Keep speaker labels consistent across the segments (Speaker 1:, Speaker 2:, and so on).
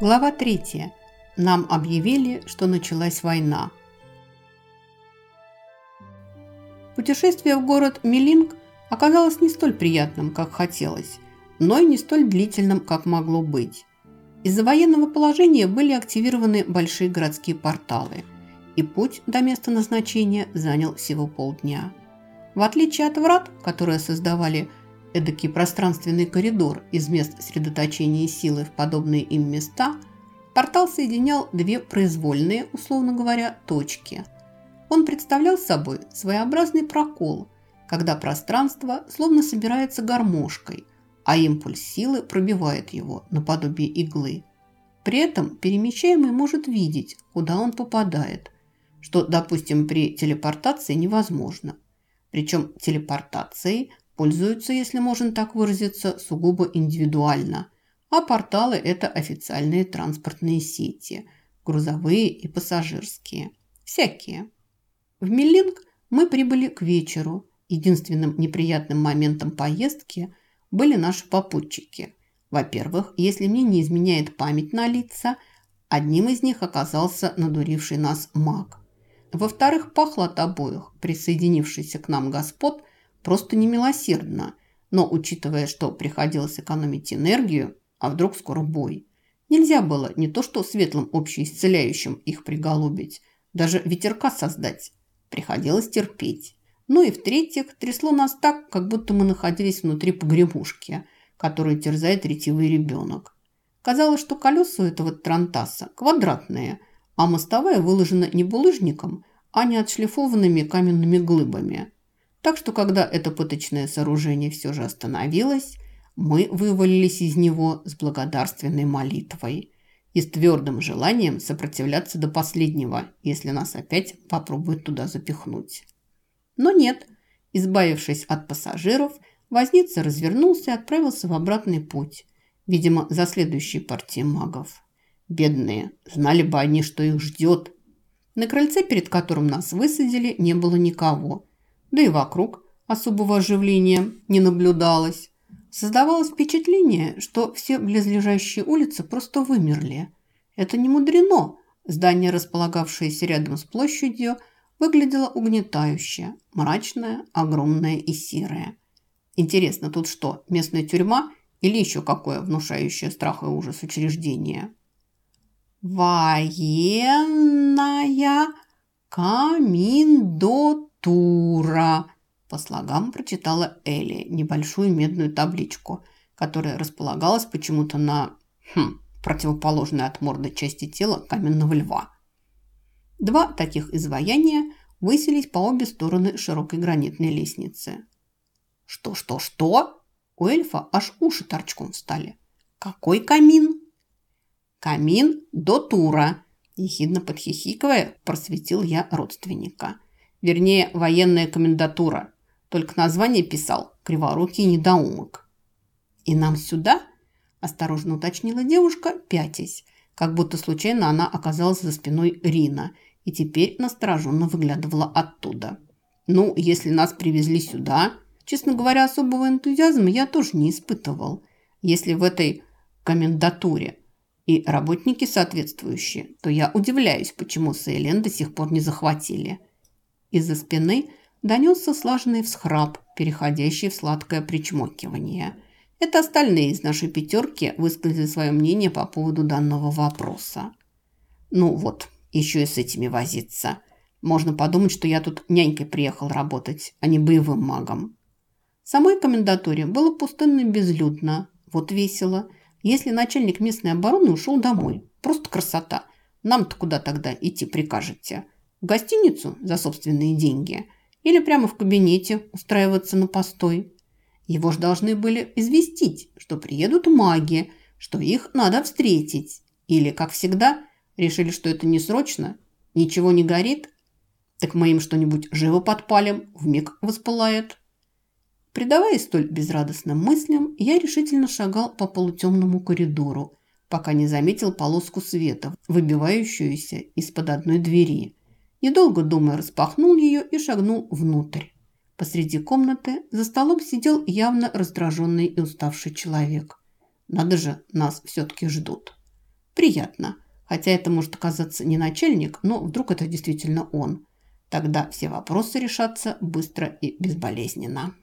Speaker 1: Глава 3. Нам объявили, что началась война. Путешествие в город Милинг оказалось не столь приятным, как хотелось, но и не столь длительным, как могло быть. Из-за военного положения были активированы большие городские порталы, и путь до места назначения занял всего полдня. В отличие от врат, которые создавали эдакий пространственный коридор из мест средоточения силы в подобные им места, портал соединял две произвольные, условно говоря, точки. Он представлял собой своеобразный прокол, когда пространство словно собирается гармошкой, а импульс силы пробивает его наподобие иглы. При этом перемещаемый может видеть, куда он попадает, что, допустим, при телепортации невозможно. Причем телепортацией пользуются, если можно так выразиться, сугубо индивидуально. А порталы – это официальные транспортные сети, грузовые и пассажирские. Всякие. В Миллинг мы прибыли к вечеру. Единственным неприятным моментом поездки были наши попутчики. Во-первых, если мне не изменяет память на лица, одним из них оказался надуривший нас маг. Во-вторых, пахло от обоих, присоединившийся к нам господ – просто немилосердно. Но, учитывая, что приходилось экономить энергию, а вдруг скоро бой, нельзя было не то что светлым общеисцеляющим их приголубить, даже ветерка создать. Приходилось терпеть. Ну и в-третьих, трясло нас так, как будто мы находились внутри погремушки, которую терзает ретивый ребенок. Казалось, что колеса у этого трантаса квадратные, а мостовая выложена не булыжником, а не отшлифованными каменными глыбами – так что, когда это пыточное сооружение все же остановилось, мы вывалились из него с благодарственной молитвой и с твердым желанием сопротивляться до последнего, если нас опять попробуют туда запихнуть. Но нет, избавившись от пассажиров, возница развернулся и отправился в обратный путь, видимо, за следующей партией магов. Бедные, знали бы они, что их ждет. На крыльце, перед которым нас высадили, не было никого – да и вокруг особого оживления не наблюдалось. Создавалось впечатление, что все близлежащие улицы просто вымерли. Это не мудрено. Здание, располагавшееся рядом с площадью, выглядело угнетающе, мрачное, огромное и серое. Интересно, тут что, местная тюрьма или еще какое внушающее страх и ужас учреждение? «Военная комендатура». «Тура!» По слогам прочитала Элли небольшую медную табличку, которая располагалась почему-то на хм, противоположной от морды части тела каменного льва. Два таких изваяния высились по обе стороны широкой гранитной лестницы. «Что, что, что?» У эльфа аж уши торчком встали. «Какой камин?» «Камин до тура!» Ехидно подхихикивая, просветил я родственника – Вернее, военная комендатура. Только название писал криворукий недоумок. «И нам сюда?» – осторожно уточнила девушка, пятясь, как будто случайно она оказалась за спиной Рина и теперь настороженно выглядывала оттуда. «Ну, если нас привезли сюда...» Честно говоря, особого энтузиазма я тоже не испытывал. Если в этой комендатуре и работники соответствующие, то я удивляюсь, почему Сейлен до сих пор не захватили. Из-за спины донесся слаженный всхрап, переходящий в сладкое причмокивание. Это остальные из нашей пятерки высказали свое мнение по поводу данного вопроса. Ну вот, еще и с этими возиться. Можно подумать, что я тут нянькой приехал работать, а не боевым магом. В самой комендатуре было пустынно безлюдно. Вот весело. Если начальник местной обороны ушел домой. Просто красота. Нам-то куда тогда идти прикажете? В гостиницу за собственные деньги или прямо в кабинете устраиваться на постой. Его ж должны были известить, что приедут маги, что их надо встретить. Или, как всегда, решили, что это не срочно, ничего не горит, так мы им что-нибудь живо подпалим, вмиг воспылает. Предаваясь столь безрадостным мыслям, я решительно шагал по полутемному коридору, пока не заметил полоску света, выбивающуюся из-под одной двери – Недолго думая, распахнул ее и шагнул внутрь. Посреди комнаты за столом сидел явно раздраженный и уставший человек. Надо же, нас все-таки ждут. Приятно, хотя это может оказаться не начальник, но вдруг это действительно он. Тогда все вопросы решатся быстро и безболезненно.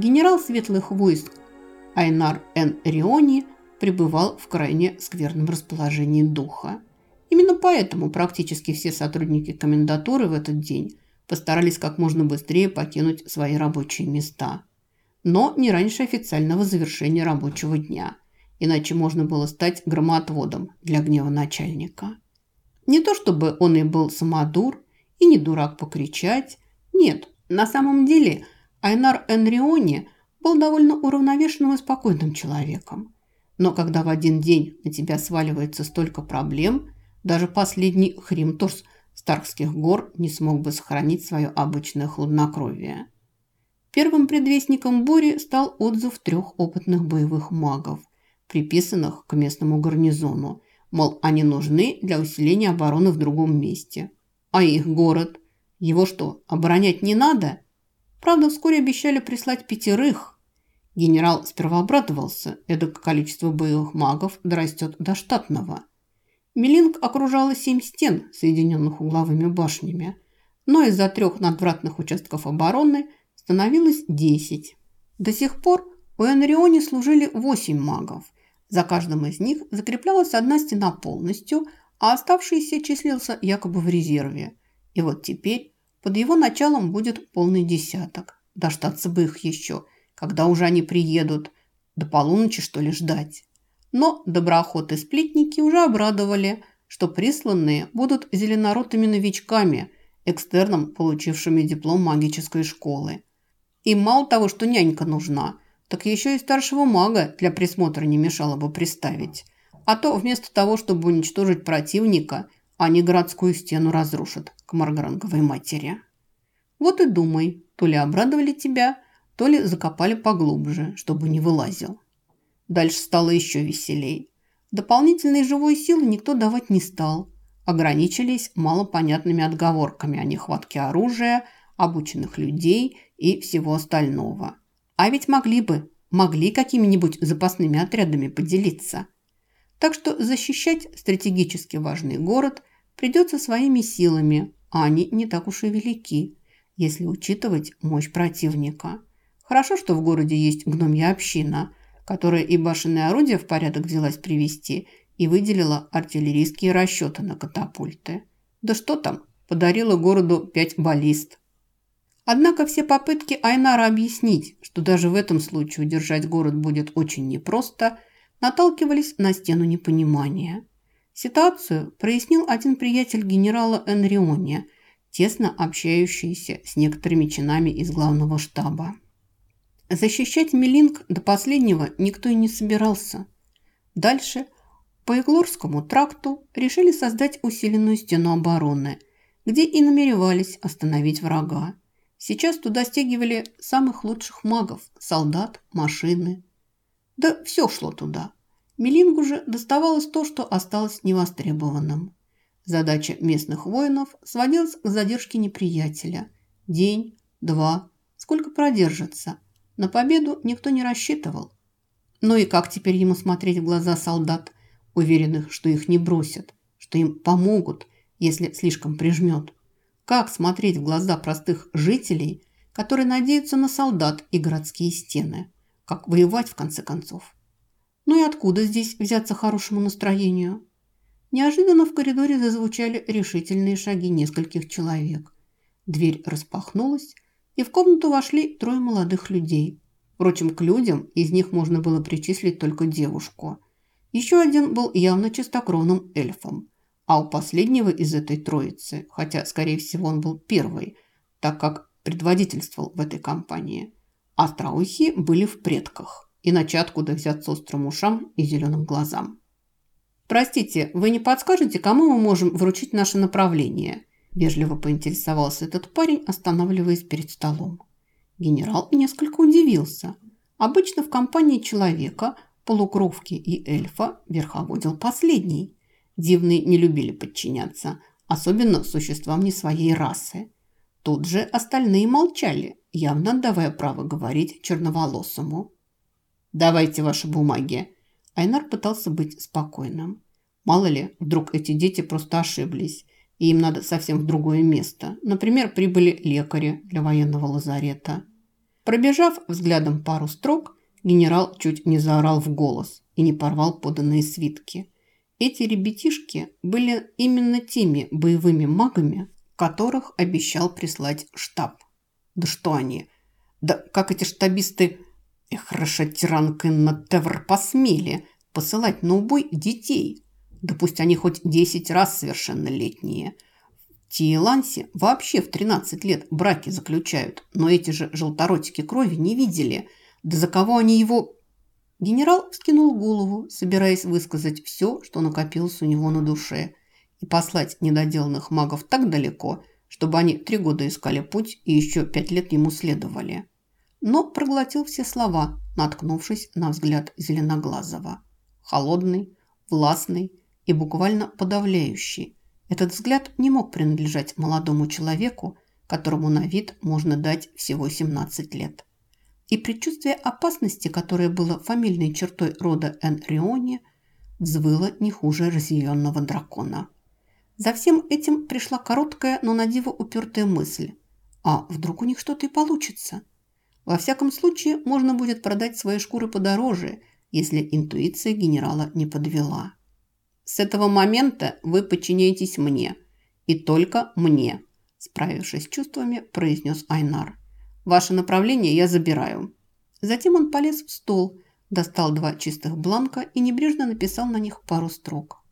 Speaker 1: Генерал светлых войск Айнар Эн Риони пребывал в крайне скверном расположении духа. Именно поэтому практически все сотрудники комендатуры в этот день постарались как можно быстрее покинуть свои рабочие места. Но не раньше официального завершения рабочего дня, иначе можно было стать громоотводом для гнева начальника. Не то чтобы он и был самодур, и не дурак покричать. Нет, на самом деле – Айнар Энриони был довольно уравновешенным и спокойным человеком. Но когда в один день на тебя сваливается столько проблем, даже последний Хримтурс Старкских гор не смог бы сохранить свое обычное хладнокровие. Первым предвестником бури стал отзыв трех опытных боевых магов, приписанных к местному гарнизону, мол, они нужны для усиления обороны в другом месте. А их город? Его что, оборонять не надо – Правда, вскоре обещали прислать пятерых. Генерал сперва обрадовался, это количество боевых магов дорастет до штатного. Милинг окружала семь стен, соединенных угловыми башнями, но из-за трех надвратных участков обороны становилось десять. До сих пор у Энрионе служили восемь магов. За каждым из них закреплялась одна стена полностью, а оставшийся числился якобы в резерве. И вот теперь под его началом будет полный десяток. Дождаться бы их еще, когда уже они приедут. До полуночи, что ли, ждать. Но доброохоты-сплетники уже обрадовали, что присланные будут зеленоротыми новичками, экстерном, получившими диплом магической школы. И мало того, что нянька нужна, так еще и старшего мага для присмотра не мешало бы приставить. А то вместо того, чтобы уничтожить противника – они городскую стену разрушат к Маргаранговой матери. Вот и думай, то ли обрадовали тебя, то ли закопали поглубже, чтобы не вылазил. Дальше стало еще веселей. Дополнительной живой силы никто давать не стал. Ограничились малопонятными отговорками о нехватке оружия, обученных людей и всего остального. А ведь могли бы, могли какими-нибудь запасными отрядами поделиться. Так что защищать стратегически важный город придется своими силами, а они не так уж и велики, если учитывать мощь противника. Хорошо, что в городе есть гномья община, которая и башенные орудия в порядок взялась привести и выделила артиллерийские расчеты на катапульты. Да что там, подарила городу пять баллист. Однако все попытки Айнара объяснить, что даже в этом случае удержать город будет очень непросто, наталкивались на стену непонимания. Ситуацию прояснил один приятель генерала Энриони, тесно общающийся с некоторыми чинами из главного штаба. Защищать Милинг до последнего никто и не собирался. Дальше по Иглорскому тракту решили создать усиленную стену обороны, где и намеревались остановить врага. Сейчас туда стягивали самых лучших магов, солдат, машины. Да все шло туда – Мелингу же доставалось то, что осталось невостребованным. Задача местных воинов сводилась к задержке неприятеля. День, два, сколько продержится. На победу никто не рассчитывал. Но и как теперь ему смотреть в глаза солдат, уверенных, что их не бросят, что им помогут, если слишком прижмет? Как смотреть в глаза простых жителей, которые надеются на солдат и городские стены? Как воевать, в конце концов? Ну и откуда здесь взяться хорошему настроению? Неожиданно в коридоре зазвучали решительные шаги нескольких человек. Дверь распахнулась, и в комнату вошли трое молодых людей. Впрочем, к людям из них можно было причислить только девушку. Еще один был явно чистокровным эльфом. А у последнего из этой троицы, хотя, скорее всего, он был первый, так как предводительствовал в этой компании, остроухи были в предках. Иначе откуда взяться острым ушам и зеленым глазам? «Простите, вы не подскажете, кому мы можем вручить наше направление?» Вежливо поинтересовался этот парень, останавливаясь перед столом. Генерал несколько удивился. Обычно в компании человека, полукровки и эльфа верховодил последний. Дивные не любили подчиняться, особенно существам не своей расы. Тут же остальные молчали, явно отдавая право говорить черноволосому. «Давайте ваши бумаги». Айнар пытался быть спокойным. Мало ли, вдруг эти дети просто ошиблись, и им надо совсем в другое место. Например, прибыли лекари для военного лазарета. Пробежав взглядом пару строк, генерал чуть не заорал в голос и не порвал поданные свитки. Эти ребятишки были именно теми боевыми магами, которых обещал прислать штаб. Да что они? Да как эти штабисты Эх, Рашатиранг и Натевр посмели посылать на убой детей. Да пусть они хоть десять раз совершеннолетние. В Тиелансе вообще в 13 лет браки заключают, но эти же желторотики крови не видели. Да за кого они его... Генерал вскинул голову, собираясь высказать все, что накопилось у него на душе, и послать недоделанных магов так далеко, чтобы они три года искали путь и еще пять лет ему следовали но проглотил все слова, наткнувшись на взгляд Зеленоглазого. Холодный, властный и буквально подавляющий. Этот взгляд не мог принадлежать молодому человеку, которому на вид можно дать всего 17 лет. И предчувствие опасности, которое было фамильной чертой рода Энрионе, взвыло не хуже разъяренного дракона. За всем этим пришла короткая, но на диво упертая мысль. А вдруг у них что-то и получится? Во всяком случае, можно будет продать свои шкуры подороже, если интуиция генерала не подвела. «С этого момента вы подчиняетесь мне. И только мне», справившись с чувствами, произнес Айнар. «Ваше направление я забираю». Затем он полез в стол, достал два чистых бланка и небрежно написал на них пару строк.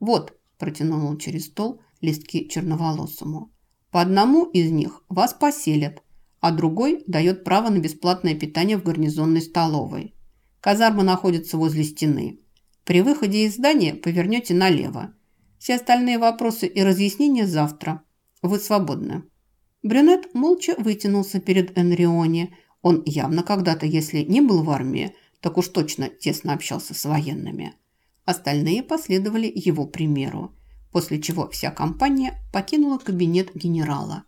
Speaker 1: «Вот», – протянул он через стол листки черноволосому, – «по одному из них вас поселят, а другой дает право на бесплатное питание в гарнизонной столовой. Казарма находится возле стены. При выходе из здания повернете налево. Все остальные вопросы и разъяснения завтра. Вы свободны». Брюнет молча вытянулся перед Энрионе. Он явно когда-то, если не был в армии, так уж точно тесно общался с военными. Остальные последовали его примеру, после чего вся компания покинула кабинет генерала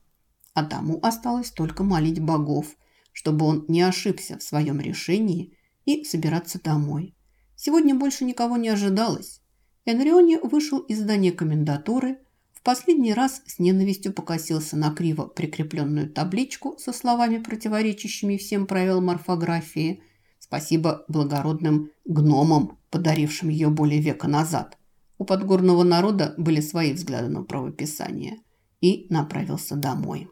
Speaker 1: а тому осталось только молить богов, чтобы он не ошибся в своем решении и собираться домой. Сегодня больше никого не ожидалось. Энриони вышел из здания комендатуры, в последний раз с ненавистью покосился на криво прикрепленную табличку со словами, противоречащими всем правилам орфографии. Спасибо благородным гномам, подарившим ее более века назад. У подгорного народа были свои взгляды на правописание. И направился домой.